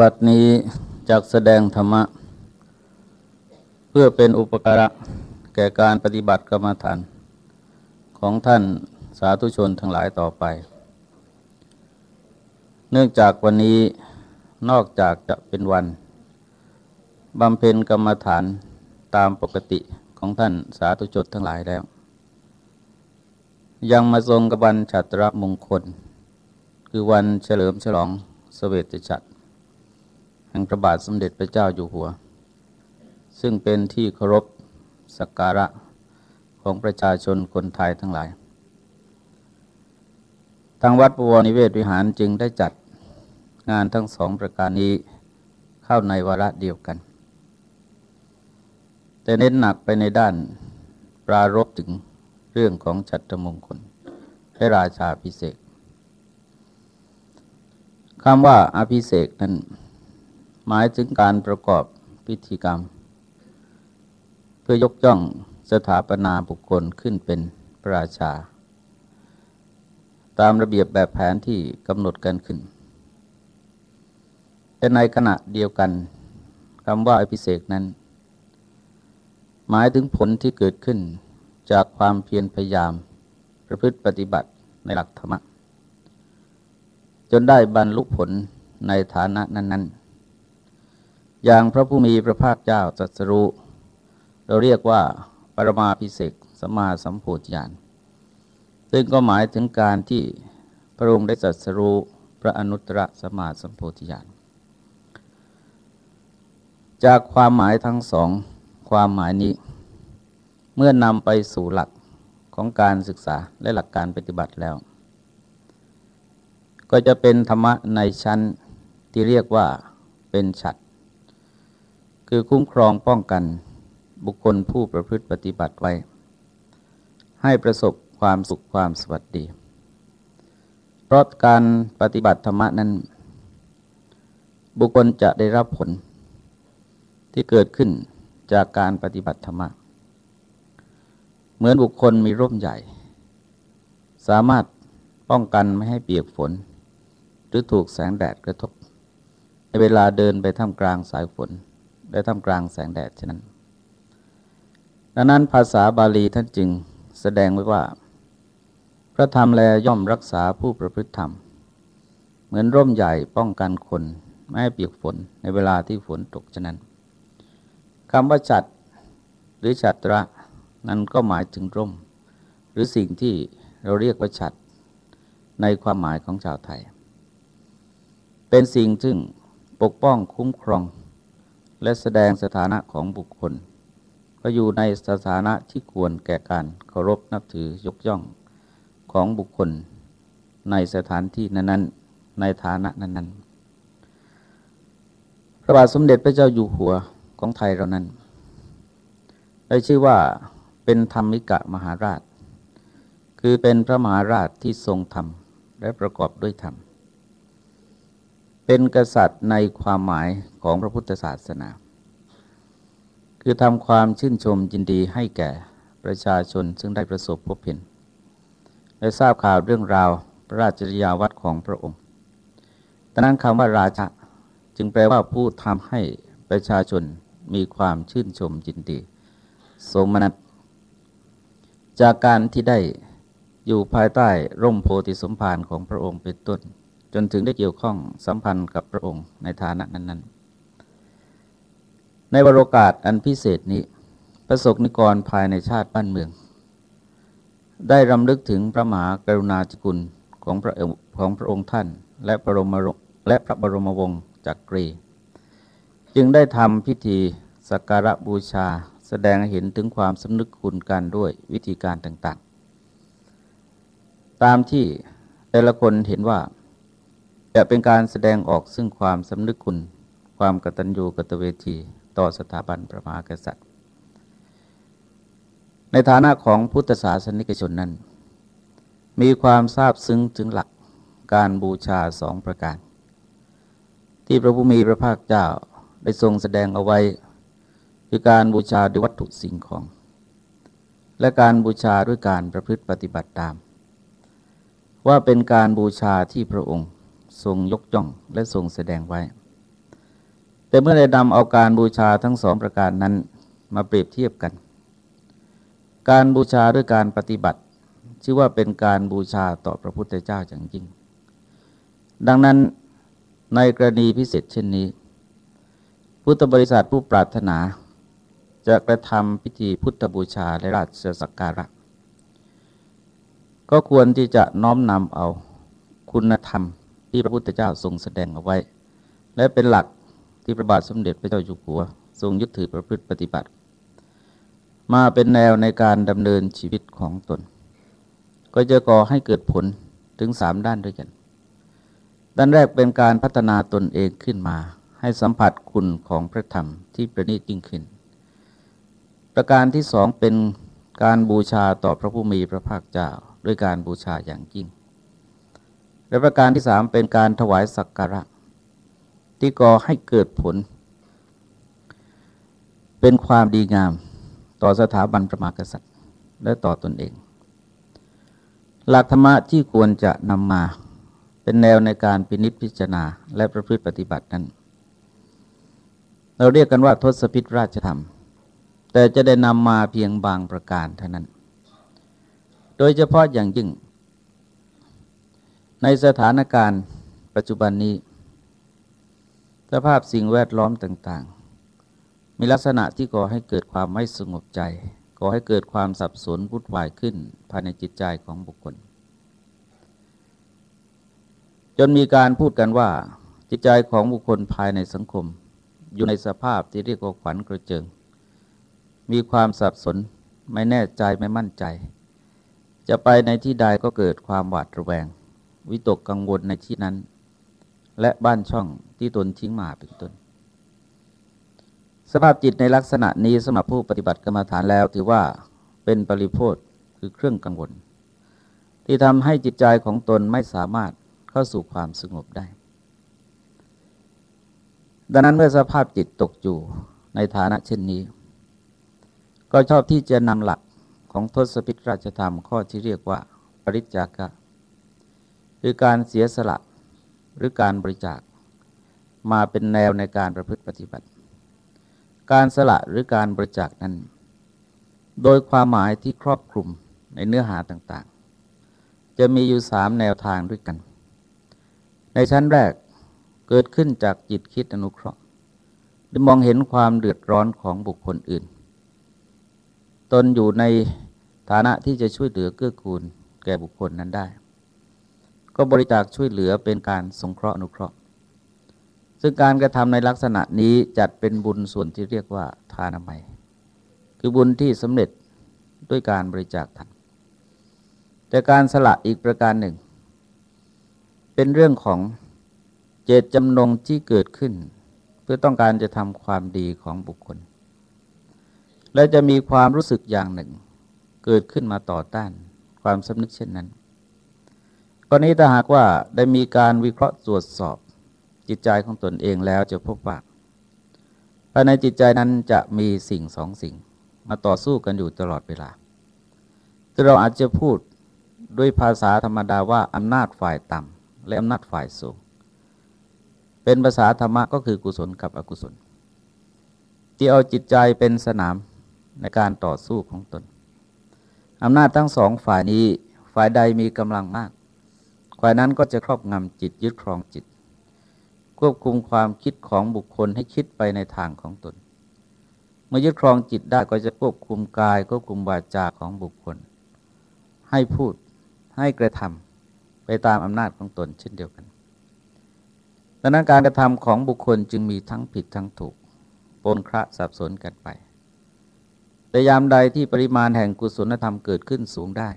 บัดนี้จากแสดงธรรมะ เพื่อเป็นอุปการะแก่การปฏิบัติกรรมฐาน ของท่านสาธุชนทั้งหลายต่อไป เนื่องจากวันนี้นอกจากจะเป็นวันบำเพ็ญกรรมฐานตามปกติของท่านสาธุชนทั้งหลายแล้ว ยังมาทรงกบันฉัตรมงคล คือวันเฉลิมฉลองสเวตฉัตร ห่งพระบาทสมเด็จพระเจ้าอยู่หัว ซึ่งเป็นที่เคารพสักการะของประชาชนคนไทยทั้งหลาย ทางวัดปวรนิเวศวิหารจึงได้จัดงานทั้งสองประการนี้เข้าในวาระเดียวกัน แต่เน้นหนักไปในด้านปรารบถึงเรื่องของชัตรมงคลและราชาพิเศษคำว่าอภิเศกนั้น หมายถึงการประกอบพิธีกรรม เพื่อยกย่องสถาปนาบุคคลขึ้นเป็นพระราชา ตามระเบียบแบบแผนที่กำหนดกันขึ้น แต่ในขณะเดียวกันคำว่าอภิเศกนั้น หมายถึงผลที่เกิดขึ้นจากความเพียรพยายาม ประพฤติปฏิบัติในหลักธรรมะ จนได้บรรลุผลในฐานะนั้น ๆ อย่างพระผู้มีพระภาคเจ้าตรัสรู้ เราเรียกว่าปรมาภิเศกสมาสัมโพธิญาณซึ่งก็หมายถึงการที่พระองค์ได้ตรัสรู้พระอนุตตรสมมาสัมโพธิญาณจากความหมายทั้งสองความหมายนี้ เมื่อนำไปสู่หลักของการศึกษาและหลักการปฏิบัติแล้ว ก็จะเป็นธรรมะในชั้นที่เรียกว่าเป็นฉัด คือคุ้มครองป้องกันบุคคลผู้ประพฤติปฏิบัติไว้ ให้ประสบความสุขความสวัสดี เพราะการปฏิบัติธรรมนั้น บุคคลจะได้รับผลที่เกิดขึ้นจากการปฏิบัติธรรมเหมือนบุคคลมีร่มใหญ่ สามารถป้องกันไม่ให้เปียกฝน หรือถูกแสงแดดกระทบ ในเวลาเดินไปท่ามกลางสายฝน และท่ามกลางแสงแดดฉะนั้น ดังนั้นภาษาบาลีท่านจึงแสดงไว้ว่า พระธรรมแลย่อมรักษาผู้ประพฤติธรรม เหมือนร่มใหญ่ป้องกันคนไม่ให้เปียกฝนในเวลาที่ฝนตกฉะนั้นคำว่าจัดหรือฉัตระนั้นก็หมายถึงร่ม หรือสิ่งที่เราเรียกว่าฉัดในความหมายของชาวไทย เป็นสิ่งซึ่งปกป้องคุ้มครอง และแสดงสถานะของบุคคล ก็อยู่ในสถานะที่ควรแก่การเคารพนับถือยกย่องของบุคคล ในสถานที่นั้นๆ ในฐานะนั้นๆ พระบาทสมเด็จพระเจ้าอยู่หัวของไทยเรานั้น ได้ชื่อว่าเป็นธรรมิกะมหาราช คือเป็นพระมหาราชที่ทรงธรรมและประกอบด้วยธรรม เป็นกษัตริย์ในความหมายของพระพุทธศาสนา คือทำความชื่นชมยินดีให้แก่ประชาชนซึ่งได้ประสบพบเห็นและทราบข่าวเรื่องราวพระราชยาวัดของพระองค์ดังนั้นคำว่าราชาจึงแปลว่าผู้ทำให้ประชาชนมีความชื่นชมยินดีสมนัตจากการที่ได้อยู่ภายใต้ร่มโพธิสมภารของพระองค์เป็นต้น จนถึงได้เกี่ยวข้องสัมพันธ์กับพระองค์ในฐานะนั้น ๆ ในวโรกาสอันพิเศษนี้ ประสบนิกรภายในชาติบ้านเมือง ได้รำลึกถึงพระมหากรุณาธิคุณของพระของพระองค์ท่าน และพระบรมและพระบรมวงศ์จักรี จึงได้ทำพิธีสักการะบูชาแสดงเห็นถึงความสำนึกคุณกันด้วยวิธีการต่างๆ ตามที่แต่ละคนเห็นว่า จะเป็นการแสดงออกซึ่งความสำนึกคุณ ความกตัญญูกตเวทีต่อสถาบันพระมหากษัตริย์ ในฐานะของพุทธศาสนิกชนนั้น มีความทราบซึ้งถึงหลักการบูชาสองประการ ที่พระผู้มีพระภาคเจ้าได้ทรงแสดงเอาไว้ คือการบูชาด้วยวัตถุสิ่งของ และการบูชาด้วยการประพฤติปฏิบัติตาม ว่าเป็นการบูชาที่พระองค์ ทรงยกย่องและทรงแสดงไว้ แต่เมื่อได้นำเอาการบูชาทั้งสองประการนั้นมาเปรียบเทียบกัน การบูชาด้วยการปฏิบัติ ชื่อว่าเป็นการบูชาต่อพระพุทธเจ้าอย่างยิ่ง ดังนั้นในกรณีพิเศษเช่นนี้ พุทธบริษัทผู้ปรารถนา จะกระทำพิธีพุทธบูชาและราชสักการะ ก็ควรที่จะน้อมนำเอาคุณธรรม ที่พระพุทธเจ้าทรงแสดงเอาไว้ และเป็นหลักที่พระบาทสมเด็จพระเจ้าอยู่หัว ทรงยึดถือประพฤติปฏิบัติ มาเป็นแนวในการดำเนินชีวิตของตน ก็จะก่อให้เกิดผลถึงสามด้านด้วยกัน ด้านแรกเป็นการพัฒนาตนเองขึ้นมา ให้สัมผัสคุณของพระธรรมที่ประณีตยิ่งขึ้น ประการที่สองเป็นการบูชาต่อพระผู้มีพระภาคเจ้าด้วยการบูชาอย่างยิ่ง และประการที่สามเป็นการถวายสักการะ ที่ก่อให้เกิดผล เป็นความดีงามต่อสถาบันประมากษัตริย์ และต่อตอนเอง หลักธรรมะที่ควรจะนำมาเป็นแนวในการพินิจพิจารณาและประพฤติปฏิบัตินั้น เราเรียกกันว่าทศพิธราชธรรม แต่จะได้นำมาเพียงบางประการเท่านั้น โดยเฉพาะอย่างยิ่ง ในสถานการณ์ปัจจุบันนี้ สภาพสิ่งแวดล้อมต่าง ๆ มีลักษณะที่ก่อให้เกิดความไม่สงบใจ ก่อให้เกิดความสับสนวุ่นวายขึ้นภายในจิตใจของบุคคล จนมีการพูดกันว่า จิตใจของบุคคลภายในสังคม อยู่ในสภาพที่เรียกว่าขวัญกระเจิง มีความสับสนไม่แน่ใจไม่มั่นใจ จะไปในที่ใดก็เกิดความหวาดระแวง วิตกกังวลในที่นั้น และบ้านช่องที่ตนทิ้งมาเป็นต้น สภาพจิตในลักษณะนี้สำหรับผู้ปฏิบัติกรรมฐานแล้วถือว่าเป็นปริโพธคือเครื่องกังวล ที่ทำให้จิตใจของตนไม่สามารถเข้าสู่ความสงบได้ ดังนั้นเมื่อสภาพจิตตกอยู่ในฐานะเช่นนี้ ก็ชอบที่จะนำหลักของทศพิธราชธรรมข้อที่เรียกว่า ปริจจากะ คือการเสียสละหรือการบริจาค มาเป็นแนวในการประพฤติปฏิบัติ การสละหรือการบริจาคนั้น โดยความหมายที่ครอบคลุมในเนื้อหาต่างๆ จะมีอยู่สามแนวทางด้วยกัน ในชั้นแรกเกิดขึ้นจากจิตคิดอนุเคราะห์ได้มองเห็นความเดือดร้อนของบุคคลอื่น ตนอยู่ในฐานะที่จะช่วยเหลือเกื้อกูลแก่บุคคลนั้นได้ ก็บริจาคช่วยเหลือเป็นการสงเคราะห์อนุเคราะห์ ซึ่งการกระทำในลักษณะนี้จัดเป็นบุญส่วนที่เรียกว่าทานามัย คือบุญที่สำเร็จด้วยการบริจาคทานแต่การสละอีกประการหนึ่ง เป็นเรื่องของเจตจำนงที่เกิดขึ้น เพื่อต้องการจะทำความดีของบุคคล และจะมีความรู้สึกอย่างหนึ่ง เกิดขึ้นมาต่อต้านความสำนึกเช่นนั้น กรณีถ้าหากว่าได้มีการวิเคราะห์ตรวจสอบจิตใจของตนเองแล้วจะพบว่าภายในจิตใจนั้นจะมีสิ่งสองสิ่ง มาต่อสู้กันอยู่ตลอดเวลาที่เราอาจจะพูดด้วยภาษาธรรมดาว่าอำนาจฝ่ายต่ำและอำนาจฝ่ายสูง เป็นภาษาธรรมะก็คือกุศลกับอกุศล ที่เอาจิตใจเป็นสนามในการต่อสู้ของตนอำนาจทั้งสองฝ่ายนี้ฝ่ายใดมีกำลังมาก ฝ่ายนั้นก็จะครอบงำจิตยึดครองจิต ควบคุมความคิดของบุคคลให้คิดไปในทางของตน เมื่อยึดครองจิตได้ก็จะควบคุมกายควบคุมวาจาของบุคคล ให้พูดให้กระทำไปตามอำนาจของตนเช่นเดียวกันดังนั้นการกระทำของบุคคลจึงมีทั้งผิดทั้งถูกปนคระสับสนกันไป แต่ยามใดที่ปริมาณแห่งกุศลธรรมเกิดขึ้นสูงได้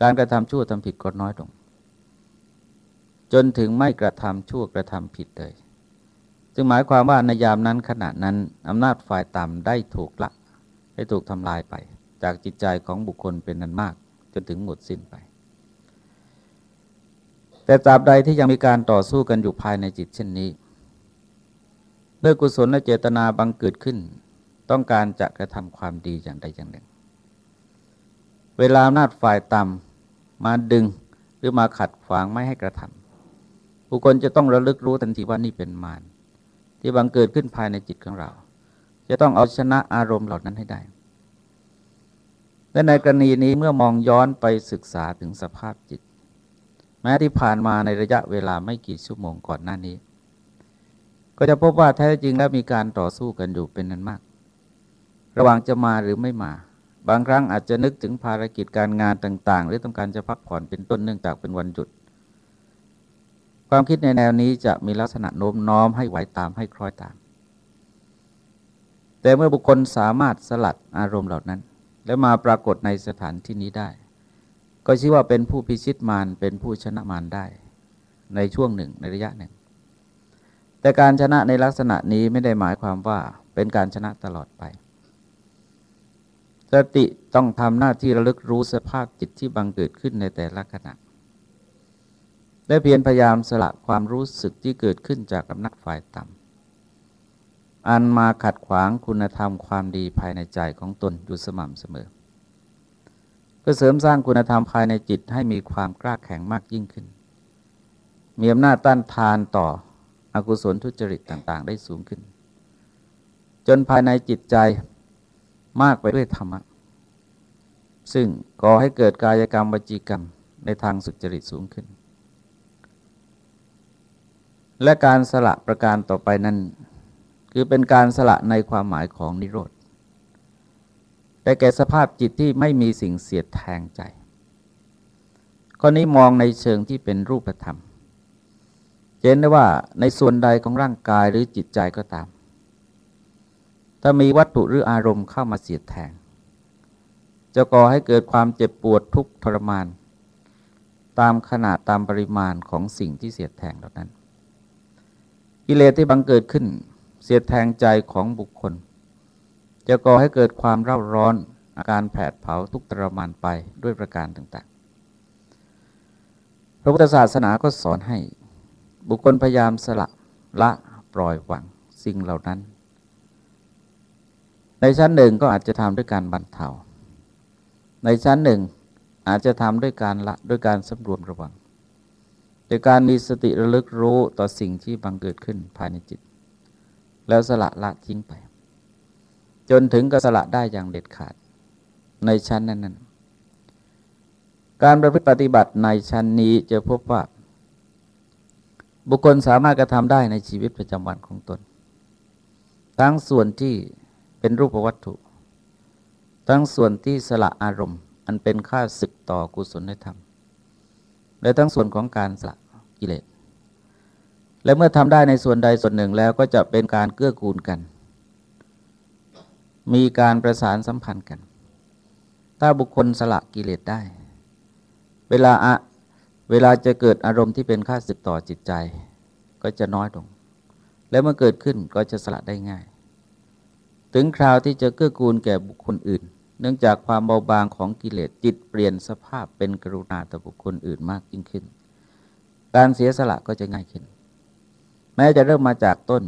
การกระทำชั่วทำผิดก็น้อยลง จนถึงไม่กระทำชั่วกระทำผิดเลย จึงหมายความว่าในยามนั้นขณะนั้นอำนาจฝ่ายต่ำได้ถูกละได้ถูกทำลายไป จากจิตใจของบุคคลเป็นนันมาก จนถึงหมดสิ้นไป แต่ตราบใดที่ยังมีการต่อสู้กันอยู่ภายในจิตเช่นนี้เมื่อกุศลและเจตนาบังเกิดขึ้น ต้องการจะกระทำความดีอย่างใดอย่างหนึ่ง เวลาอำนาจฝ่ายต่ำมาดึงหรือมาขัดขวางไม่ให้กระทำ บุคคลจะต้องระลึกรู้ทันทีว่านี่เป็นมารที่บังเกิดขึ้นภายในจิตของเรา จะต้องเอาชนะอารมณ์เหล่านั้นให้ได้และในกรณีนี้เมื่อมองย้อนไปศึกษาถึงสภาพจิต แม้ที่ผ่านมาในระยะเวลาไม่กี่ชั่วโมงก่อนหน้านี้ ก็จะพบว่าแท้จริงแล้วมีการต่อสู้กันอยู่เป็นนั้นมาก ระหว่างจะมาหรือไม่มา บางครั้งอาจจะนึกถึงภารกิจการงานต่าง ๆ หรือต้องการจะพักผ่อนเป็นต้นเนื่องจากเป็นวันหยุด ความคิดในแนวนี้จะมีลักษณะโน้มน้อมให้ไหวตามให้คล้อยตาม แต่เมื่อบุคคลสามารถสลัดอารมณ์เหล่านั้น และมาปรากฏในสถานที่นี้ได้ ก็ชื่อว่าเป็นผู้พิชิตมารเป็นผู้ชนะมารได้ ในช่วงหนึ่งในระยะหนึ่ง แต่การชนะในลักษณะนี้ไม่ได้หมายความว่าเป็นการชนะตลอดไปสติต้องทำหน้าที่ระลึกรู้สภาพจิตที่บังเกิดขึ้นในแต่ละขณะ และเพียรพยายามสละความรู้สึกที่เกิดขึ้นจากอำนาจฝ่ายต่ำอันมาขัดขวางคุณธรรมความดีภายในใจของตนอยู่สม่ำเสมอ เพื่อเสริมสร้างคุณธรรมภายในจิตให้มีความกล้าแข็งมากยิ่งขึ้น มีอำนาจต้านทานต่ออกุศลทุจริตต่าง ๆ ได้สูงขึ้น จนภายในจิตใจมากไปด้วยธรรมะ ซึ่งก่อให้เกิดกายกรรมวจีกรรมในทางสุจริตสูงขึ้น และการสละประการต่อไปนั้น คือเป็นการสละในความหมายของนิโรธ แต่แก่สภาพจิตที่ไม่มีสิ่งเสียดแทงใจข้อนี้มองในเชิงที่เป็นรูปธรรมเห็นได้ว่าในส่วนใดของร่างกายหรือจิตใจก็ตาม ถ้ามีวัตถุหรืออารมณ์เข้ามาเสียดแทง จะก่อให้เกิดความเจ็บปวดทุกข์ทรมาน ตามขนาดตามปริมาณของสิ่งที่เสียดแทงเหล่านั้น กิเลสที่บังเกิดขึ้น เสียดแทงใจของบุคคล จะก่อให้เกิดความเร่าร้อนอาการแผดเผาทุกตรมานไปด้วยประการต่างๆ พระพุทธศาสนาก็สอนให้บุคคลพยายามสละละปล่อยวางสิ่งเหล่านั้น ในชั้นหนึ่งก็อาจจะทำด้วยการบรรเทา ในชั้นหนึ่งอาจจะทำด้วยการละด้วยการสำรวมระวัง โดยการมีสติระลึกรู้ต่อสิ่งที่บังเกิดขึ้นภายในจิต แล้วสละละทิ้งไป จนถึงก็สละได้อย่างเด็ดขาดในชั้นนั้นๆ การประพฤติปฏิบัติในชั้นนี้จะพบว่า บุคคลสามารถกระทำได้ในชีวิตประจำวันของตน ทั้งส่วนที่เป็นรูปวัตถุ ทั้งส่วนที่สละอารมณ์ อันเป็นค่าศึกต่อกุศลธรรม และทั้งส่วนของการสละกิเลส และเมื่อทำได้ในส่วนใดส่วนหนึ่งแล้วก็จะเป็นการเกื้อกูลกัน มีการประสานสัมพันธ์กัน ถ้าบุคคลสละกิเลสได้ เวลาอะเวลาจะเกิดอารมณ์ที่เป็นค่าศึกต่อจิตใจ ก็จะน้อยลง และเมื่อเกิดขึ้นก็จะสละได้ง่าย ถึงคราวที่จะเกื้อกูลแก่บุคคลอื่น เนื่องจากความเบาบางของกิเลสจิตเปลี่ยนสภาพเป็นกรุณาต่อบุคคลอื่นมากยิ่งขึ้น การเสียสละก็จะง่ายขึ้น แม้จะเริ่มมาจากต้น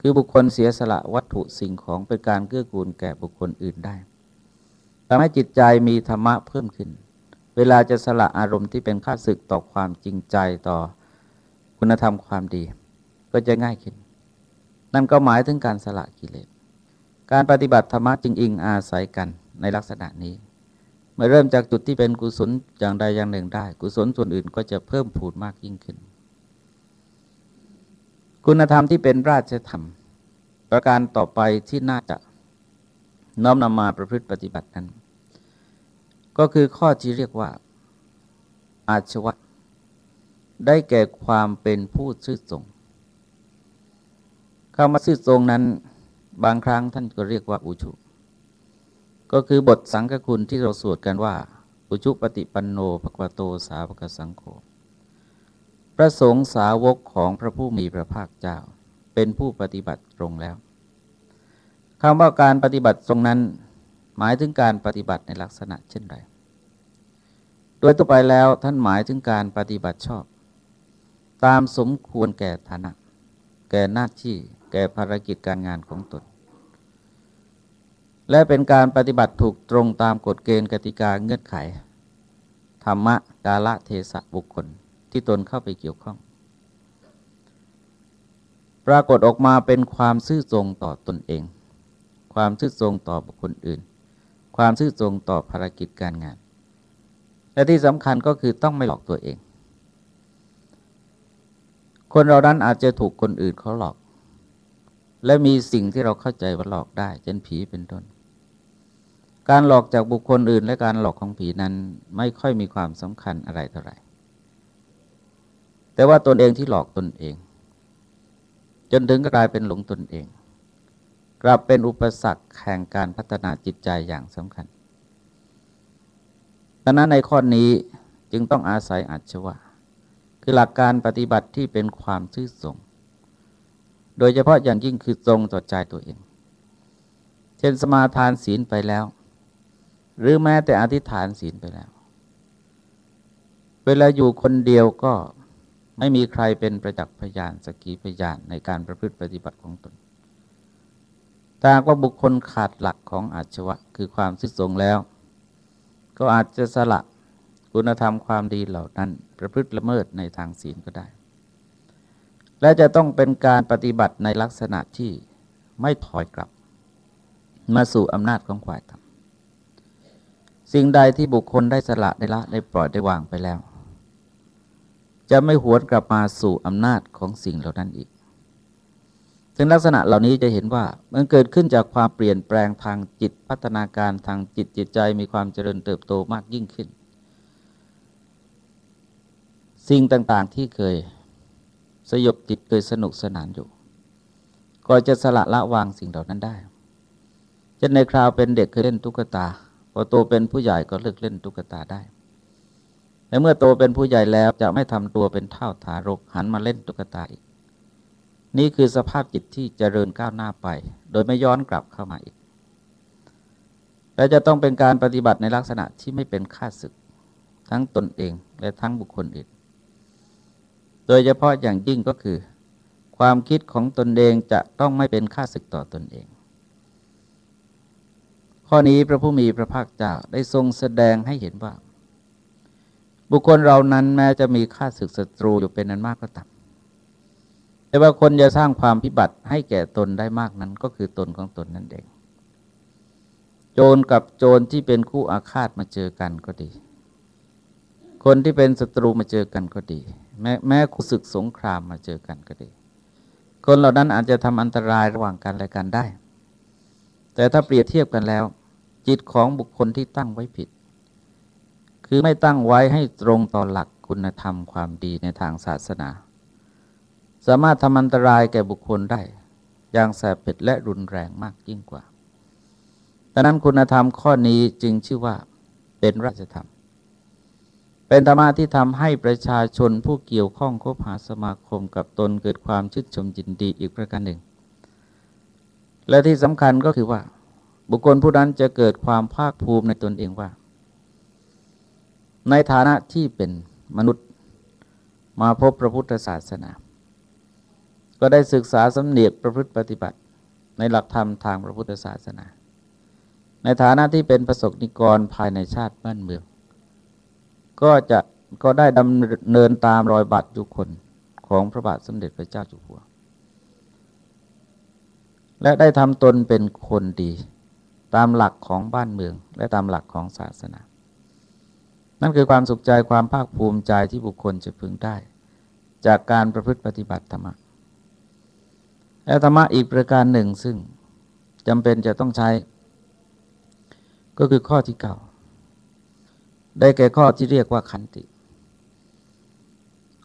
คือบุคคลเสียสละวัตถุสิ่งของเป็นการเกื้อกูลแก่บุคคลอื่นได้ทำให้จิตใจมีธรรมะเพิ่มขึ้น เวลาจะสละอารมณ์ที่เป็นข้าศึกต่อความจริงใจต่อคุณธรรมความดี ก็จะง่ายขึ้น นั่นก็หมายถึงการสละกิเลสการปฏิบัติธรรมะจึงอิงอาศัยกัน ในลักษณะนี้เมื่อเริ่มจากจุดที่เป็นกุศลอย่างใดอย่างหนึ่งได้ กุศลส่วนอื่นก็จะเพิ่มพูนมากยิ่งขึ้น คุณธรรมที่เป็นราชธรรม ประการต่อไปที่น่าจะน้อมนำมาประพฤติปฏิบัตินั้น ก็คือข้อที่เรียกว่า อาชวะ ได้แก่ความเป็นผู้ซื่อตรงคำว่าซื่อตรงนั้น บางครั้งท่านก็เรียกว่าอุชุ ก็คือบทสังฆคุณที่เราสวดกันว่า อุชุปฏิปันโนภควโตสาวกสังโฆพระสงฆ์สาวกของพระผู้มีพระภาคเจ้า เป็นผู้ปฏิบัติตรงแล้วคำว่าการปฏิบัติตรงนั้น หมายถึงการปฏิบัติในลักษณะเช่นไร โดยตัวไปแล้วท่านหมายถึงการปฏิบัติชอบ ตามสมควรแก่ฐานะ แก่หน้าที่ แก่ภารกิจการงานของตน และเป็นการปฏิบัติถูกตรงตามกฎเกณฑ์กติกาเงื่อนไข ธรรมะกาละเทศะบุคคลที่ตนเข้าไปเกี่ยวข้อง ปรากฏออกมาเป็นความซื่อตรงต่อตนเอง ความซื่อตรงต่อบุคคลอื่น ความซื่อตรงต่อภารกิจการงาน และที่สำคัญก็คือต้องไม่หลอกตัวเอง คนเรานั้นอาจจะถูกคนอื่นเขาหลอก และมีสิ่งที่เราเข้าใจว่าหลอกได้ เช่นผีเป็นต้น การหลอกจากบุคคลอื่น และการหลอกของผีนั้นไม่ค่อยมีความสำคัญอะไรเท่าไหร่ แต่ว่าตนเองที่หลอกตนเอง จนถึงกลายเป็นหลงตนเอง กลับเป็นอุปสรรคแห่งการพัฒนาจิตใจอย่างสำคัญดังนั้นในข้อนี้จึงต้องอาศัยอัจฉวะคือหลักการปฏิบัติที่เป็นความซื่อตรงโดยเฉพาะอย่างยิ่งคือตรงต่อใจตัวเอง เช่นสมาทานศีลไปแล้ว หรือแม้แต่อธิษฐานศีลไปแล้ว เวลาอยู่คนเดียวก็ไม่มีใครเป็นประจักษ์พยานสกีพยานในการประพฤติปฏิบัติของตนถ้าว่าบุคคลขาดหลักของอาชวะคือความสิ้ทรงแล้ว ก็อาจจะสละคุณธรรมความดีเหล่านั้น ประพฤติละเมิดในทางศีลก็ได้ และจะต้องเป็นการปฏิบัติในลักษณะที่ไม่ถอยกลับ มาสู่อำนาจของฝ่ายธรรม สิ่งใดที่บุคคลได้สละได้ละได้ปล่อยได้วางไปแล้ว จะไม่หวนกลับมาสู่อำนาจของสิ่งเหล่านั้นอีก ซึ่งลักษณะเหล่านี้จะเห็นว่ามันเกิดขึ้นจากความเปลี่ยนแปลงทางจิตพัฒนาการทางจิตจิตใจมีความเจริญเติบโตมากยิ่งขึ้น สิ่งต่างๆที่เคยสยบจิตเคยสนุกสนานอยู่ ก็จะสละละวางสิ่งเหล่านั้นได้เช่นในคราวเป็นเด็กเคยเล่นตุ๊กตา พอโตเป็นผู้ใหญ่ก็เลิกเล่นตุ๊กตาได้และเมื่อโตเป็นผู้ใหญ่แล้วจะไม่ทำตัวเป็นเท่าทารกหันมาเล่นตุ๊กตาอีก นี่คือสภาพจิตที่เจริญก้าวหน้าไป โดยไม่ย้อนกลับเข้ามาอีก และจะต้องเป็นการปฏิบัติในลักษณะที่ไม่เป็นค่าศึก ทั้งตนเองและทั้งบุคคลอื่น โดยเฉพาะอย่างยิ่งก็คือ ความคิดของตนเองจะต้องไม่เป็นค่าศึกต่อตนเอง ข้อนี้พระผู้มีพระภาคเจ้าได้ทรงแสดงให้เห็นว่า บุคคลเรานั้นแม้จะมีค่าศึกศัตรูอยู่เป็นนั้นมากก็ตามแต่ว่าคนจะสร้างความพิบัติให้แก่ตนได้มากนั้นก็คือตนของตนนั่นเอง โจรกับโจรที่เป็นคู่อาฆาตมาเจอกันก็ดี คนที่เป็นศัตรูมาเจอกันก็ดี แม้แม้คู่ศึกสงครามมาเจอกันก็ดี คนเหล่านั้นอาจจะทำอันตรายระหว่างกันและกันได้ แต่ถ้าเปรียบเทียบกันแล้ว จิตของบุคคลที่ตั้งไว้ผิด คือไม่ตั้งไว้ให้ตรงต่อหลักคุณธรรมความดีในทางศาสนา สามารถทำอันตรายแก่บุคคลได้ อย่างแสบเผ็ดและรุนแรงมากยิ่งกว่าดังนั้นคุณธรรมข้อนี้จึงชื่อว่าเป็นราชธรรม เป็นธรรมะที่ทำให้ประชาชนผู้เกี่ยวข้องคบหาสมาคมกับตนเกิดความชื่นชมยินดีอีกประการหนึ่ง และที่สำคัญก็คือว่า บุคคลผู้นั้นจะเกิดความภาคภูมิในตนเองว่า ในฐานะที่เป็นมนุษย์มาพบพระพุทธศาสนา ก็ได้ศึกษาสำเนียกประพฤติปฏิบัติในหลักธรรมทางพระพุทธศาสนา ในฐานะที่เป็นประสบนิกรภายในชาติบ้านเมือง ก็จะก็ได้ดำเนินตามรอยบัตรยุคนของพระบาทสมเด็จพระเจ้าอยู่หัว และได้ทำตนเป็นคนดี ตามหลักของบ้านเมือง และตามหลักของศาสนา นั่นคือความสุขใจความภาคภูมิใจที่บุคคลจะพึงได้ จากการประพฤติปฏิบัติธรรมะและธรรมะอีกประการหนึ่งซึ่งจำเป็นจะต้องใช้ ก็คือข้อที่เก่า ได้แก่ข้อที่เรียกว่าขันติ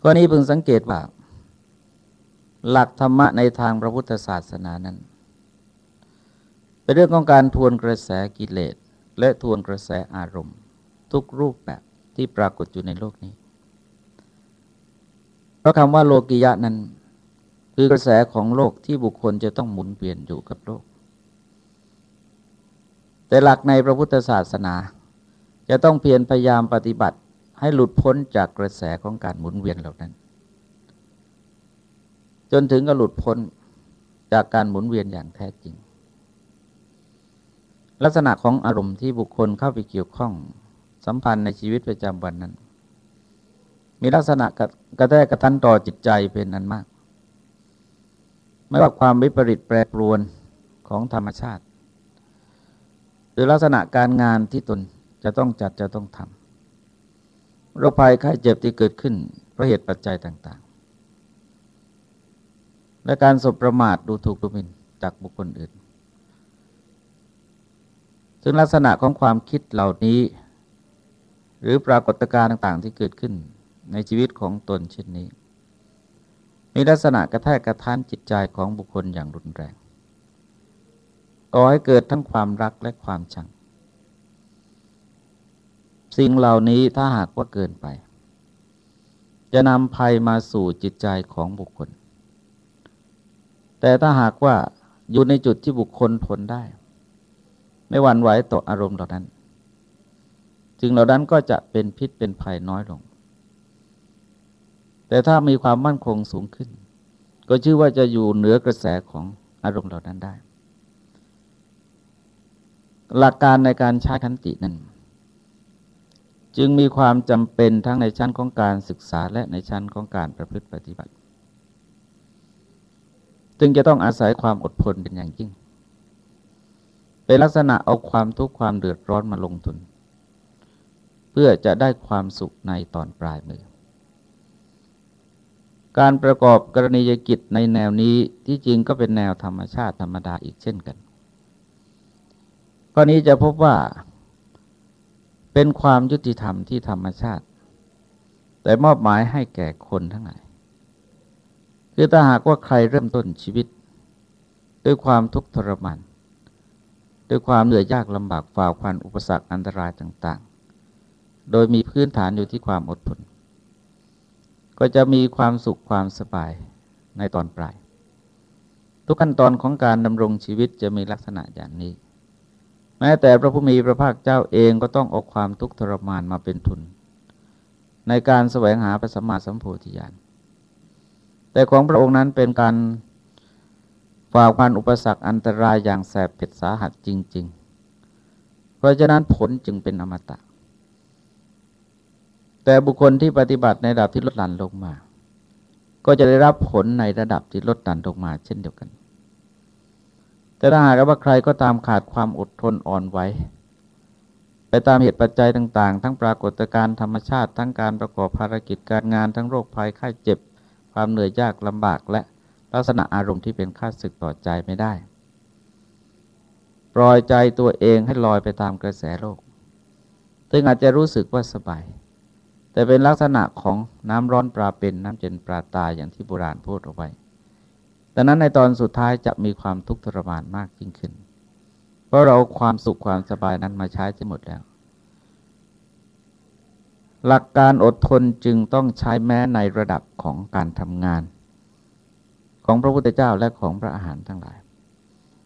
ข้อนี้พึงสังเกตว่า หลักธรรมะในทางพระพุทธศาสนานั้น เป็นเรื่องของการทวนกระแสกิเลสและทวนกระแสอารมณ์ ทุกรูปแบบที่ปรากฏอยู่ในโลกนี้ เพราะคำว่าโลกิยะนั้น คือกระแสของโลกที่บุคคลจะต้องหมุนเปลี่ยนอยู่กับโลก แต่หลักในพระพุทธศาสนา จะต้องเพียรพยายามปฏิบัติให้หลุดพ้นจากกระแสของการหมุนเวียนเหล่านั้น จนถึงก็หลุดพ้นจากการหมุนเวียนอย่างแท้จริง ลักษณะของอารมณ์ที่บุคคลเข้าไปเกี่ยวข้อง สัมพันธ์ในชีวิตประจำวันนั้น มีลักษณะกระแทกกระทันต่อจิตใจเป็นอันมาก ไม่ว่าความวิปริตแปรปรวนของธรรมชาติ หรือลักษณะการงานที่ตนจะต้องจัดจะต้องทำโรคภัยไข้เจ็บที่เกิดขึ้นเพราะเหตุปัจจัยต่างๆ และการสบประมาทดูถูกดูหมิ่นจากบุคคลอื่น ซึ่งลักษณะของความคิดเหล่านี้ หรือปรากฏการณ์ต่างๆที่เกิดขึ้นในชีวิตของตนเช่นนี้ มีลักษณะกระแทกกระทันจิตใจของบุคคลอย่างรุนแรงก่อให้เกิดทั้งความรักและความชัง สิ่งเหล่านี้ถ้าหากว่าเกินไป จะนำภัยมาสู่จิตใจของบุคคล แต่ถ้าหากว่าอยู่ในจุดที่บุคคลทนได้ ไม่หวั่นไหวต่ออารมณ์เหล่านั้นจึงเหล่านั้นก็จะเป็นพิษเป็นภัยน้อยลง แต่ถ้ามีความมั่นคงสูงขึ้น ก็ชื่อว่าจะอยู่เหนือกระแสของอารมณ์เหล่านั้นได้ หลักการในการใช้ขันตินั้น จึงมีความจำเป็นทั้งในชั้นของการศึกษาและในชั้นของการประพฤติปฏิบัติ จึงจะต้องอาศัยความอดทนเป็นอย่างยิ่ง เป็นลักษณะเอาความทุกข์ความเดือดร้อนมาลงทุน เพื่อจะได้ความสุขในตอนปลายมือ การประกอบกรณียกิจในแนวนี้ที่จริงก็เป็นแนวธรรมชาติธรรมดาอีกเช่นกันข้อนี้จะพบว่า เป็นความยุติธรรมที่ธรรมชาติ แต่มอบหมายให้แก่คนทั้งหลายคือถ้าหากว่าใครเริ่มต้นชีวิต ด้วยความทุกข์ทรมาน ด้วยความเหนื่อยยากลำบากฝ่าฟันอุปสรรคอันตรายต่างๆ โดยมีพื้นฐานอยู่ที่ความอดทน ก็จะมีความสุขความสบายในตอนปลาย ทุกขั้นตอนของการดำรงชีวิตจะมีลักษณะอย่างนี้ แม้แต่พระผู้มีพระภาคเจ้าเองก็ต้องออกความทุกข์ทรมานมาเป็นทุน ในการแสวงหาพระสัมมาสัมโพธิญาณแต่ของพระองค์นั้นเป็นการ ฝ่าฟันอุปสรรคอันตรายอย่างแสบเผ็ดสาหัสจริง ๆ เพราะฉะนั้นผลจึงเป็นอมตะ แต่บุคคลที่ปฏิบัติในระดับที่ลดหลั่นลงมา ก็จะได้รับผลในระดับที่ลดหลั่นลงมา เช่นเดียวกัน แต่ถ้าหากว่าใครก็ตามขาดความอดทนอ่อนไหวไปตามเหตุปัจจัยต่าง ๆ ทั้งปรากฏการณ์ธรรมชาติ ทั้งการประกอบภารกิจการงาน ทั้งโรคภัยไข้เจ็บ ความเหนื่อยยากลำบากและ ลักษณะอารมณ์ที่เป็นข้าศึกต่อใจไม่ได้ ปล่อยใจตัวเองให้ลอยไปตามกระแสโลก ซึ่งอาจจะรู้สึกว่าสบาย แต่เป็นลักษณะของน้ำร้อนปลาเป็นน้ำเย็นปลาตายอย่างที่โบราณพูดเอาไว้ดังนั้นในตอนสุดท้ายจะมีความทุกข์ทรมานมากยิ่งขึ้น เพราะเราความสุขความสบายนั้นมาใช้จะหมดแล้ว หลักการอดทนจึงต้องใช้แม้ในระดับของการทำงาน ของพระพุทธเจ้าและของพระอาหารทั้งหลาย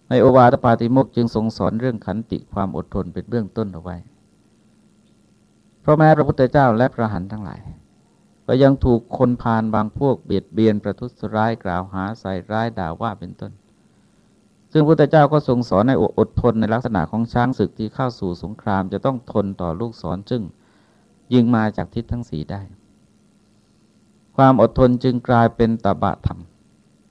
ในโอวาทปาติโมกจึงทรงสอนเรื่องขันติความอดทนเป็นเบื้องต้นเอาไว้ เพราะแม้พระพุทธเจ้าและพระหันทั้งหลาย ก็ยังถูกคนพาลบางพวกเบียดเบียนประทุษร้ายกล่าวหาใส่ร้ายด่าว่าเป็นต้น ซึ่งพระพุทธเจ้าก็ทรงสอนในอดทนในลักษณะของช้างศึกที่เข้าสู่สงครามจะต้องทนต่อลูกศรซึ่งยิงมาจากทิศทั้งสีได้ ความอดทนจึงกลายเป็นตบะธรรม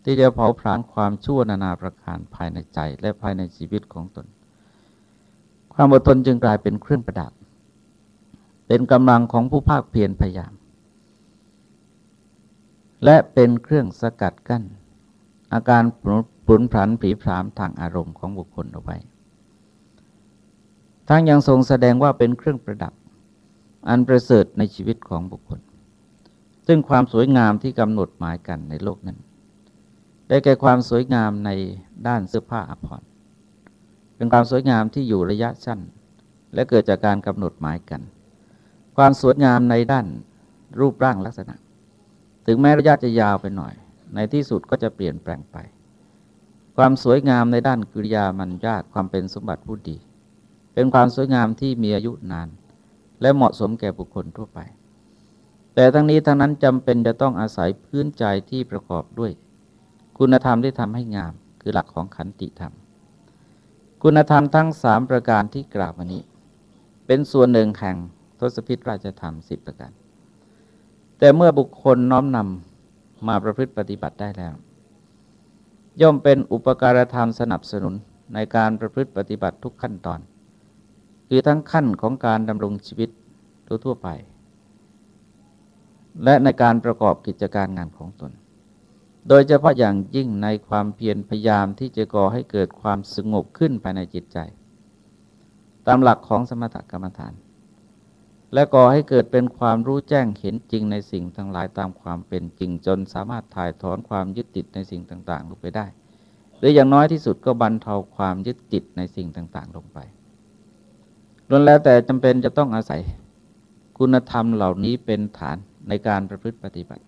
ที่จะเผาผลาญความชั่วนานาประการภายในใจและภายในชีวิตของตน ความอดทนจึงกลายเป็นเครื่องประดับ เป็นกำลังของผู้ภาคเพียรพยายาม และเป็นเครื่องสกัดกั้น อาการปลุนผันผีพรามทางอารมณ์ของบุคคลเอาไว้ทั้งยังทรงแสดงว่าเป็นเครื่องประดับ อันประเสริฐในชีวิตของบุคคล ซึ่งความสวยงามที่กำหนดหมายกันในโลกนั้น ได้แก่ความสวยงามในด้านเสื้อผ้าอภรรเป็นความสวยงามที่อยู่ระยะสั้น และเกิดจากการกำหนดหมายกัน ความสวยงามในด้านรูปร่างลักษณะ ถึงแม้ระยะจะยาวไปหน่อย ในที่สุดก็จะเปลี่ยนแปลงไป ความสวยงามในด้านกิริยามันยากความเป็นสมบัติผู้ดี เป็นความสวยงามที่มีอายุนาน และเหมาะสมแก่บุคคลทั่วไป แต่ทั้งนี้ทั้งนั้นจำเป็นจะต้องอาศัยพื้นใจที่ประกอบด้วย คุณธรรมที่ทำให้งาม คือหลักของขันติธรรม คุณธรรมทั้งสามประการที่กล่าวมานี้ เป็นส่วนหนึ่งแห่งทศพิธราชธรรมสิบประการ แต่เมื่อบุคคลน้อมนำมาประพฤติปฏิบัติได้แล้ว ย่อมเป็นอุปการธรรมสนับสนุนในการประพฤติปฏิบัติทุกขั้นตอน คือทั้งขั้นของการดำรงชีวิตทั่วๆไป และในการประกอบกิจการงานของตน โดยเฉพาะอย่างยิ่งในความเพียรพยายามที่จะก่อให้เกิดความสงบขึ้นภายในจิตใจ ตามหลักของสมถกรรมฐาน และก่อให้เกิดเป็นความรู้แจ้งเห็นจริงในสิ่งทั้งหลายตามความเป็นจริงจนสามารถถ่ายถอนความยึดติดในสิ่งต่างๆลงไปได้ หรืออย่างน้อยที่สุดก็บรรเทาความยึดติดในสิ่งต่างๆ ลงไปล้วนแล้วแต่จำเป็นจะต้องอาศัย คุณธรรมเหล่านี้เป็นฐานในการประพฤติปฏิบัติ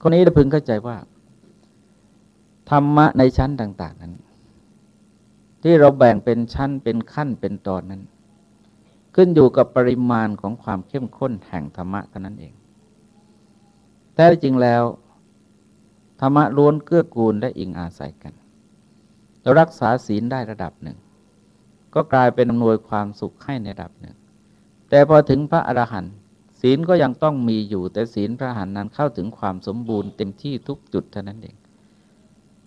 คนนี้จะพึงเข้าใจว่า ธรรมะในชั้นต่าง ๆ นั้น ที่เราแบ่งเป็นชั้นเป็นขั้นเป็นตอนนั้น ขึ้นอยู่กับปริมาณของความเข้มข้นแห่งธรรมะเท่านั้นเองแท้จริงแล้ว ธรรมะล้วนเกื้อกูลและอิงอาศัยกันเรารักษาศีลได้ระดับหนึ่ง ก็กลายเป็นอำนวยความสุขให้ในระดับหนึ่ง แต่พอถึงพระอรหันต์ ศีลก็ยังต้องมีอยู่แต่ศีลพระหันนั้นเข้าถึงความสมบูรณ์เต็มที่ทุกจุดเท่านั้นเอง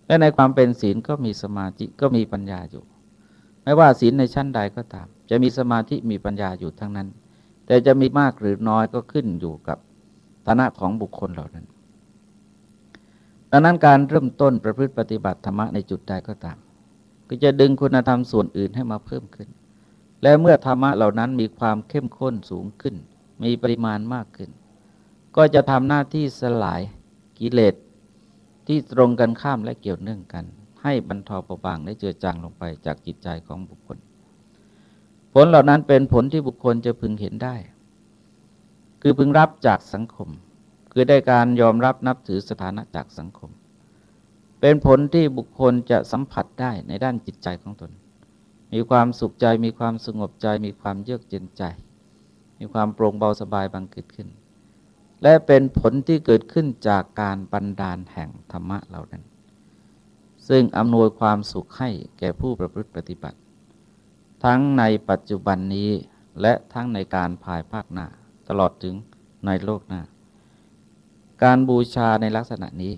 และในความเป็นศีลก็มีสมาธิก็มีปัญญาอยู่ ไม่ว่าศีลในชั้นใดก็ตาม จะมีสมาธิมีปัญญาอยู่ทั้งนั้น แต่จะมีมากหรือน้อยก็ขึ้นอยู่กับฐานะของบุคคลเหล่านั้น ดังนั้นการเริ่มต้นประพฤติปฏิบัติธรรมะในจุดใดก็ตาม ก็จะดึงคุณธรรมส่วนอื่นให้มาเพิ่มขึ้น และเมื่อธรรมะเหล่านั้นมีความเข้มข้นสูงขึ้น มีปริมาณมากขึ้น ก็จะทำหน้าที่สลายกิเลสที่ตรงกันข้ามและเกี่ยวเนื่องกัน ให้บรรเทาเบาบางและเจือจางลงไปจากจิตใจของบุคคล ผลเหล่านั้นเป็นผลที่บุคคลจะพึงเห็นได้ คือพึงรับจากสังคม คือได้การยอมรับนับถือสถานะจากสังคม เป็นผลที่บุคคลจะสัมผัสได้ในด้านจิตใจของตน มีความสุขใจมีความสงบใจมีความเยือกเย็นใจ มีความโปร่งเบาสบายบังเกิดขึ้น และเป็นผลที่เกิดขึ้นจากการบันดาลแห่งธรรมะเหล่านั้น ซึ่งอำนวยความสุขให้แก่ผู้ประพฤติปฏิบัติ ทั้งในปัจจุบันนี้และทั้งในการภายภาคหน้าตลอดถึงในโลกหน้า การบูชาในลักษณะนี้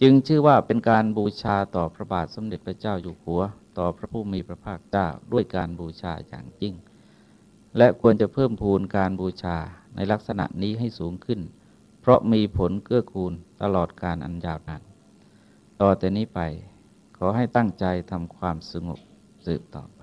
จึงชื่อว่าเป็นการบูชาต่อพระบาทสมเด็จพระเจ้าอยู่หัว ต่อพระผู้มีพระภาคเจ้าด้วยการบูชาอย่างยิ่ง และควรจะเพิ่มพูนการบูชาในลักษณะนี้ให้สูงขึ้น เพราะมีผลเกื้อกูลตลอดการอันยาวนานต่อแต่นี้ไป ขอให้ตั้งใจทำความสงบสืบต่อไป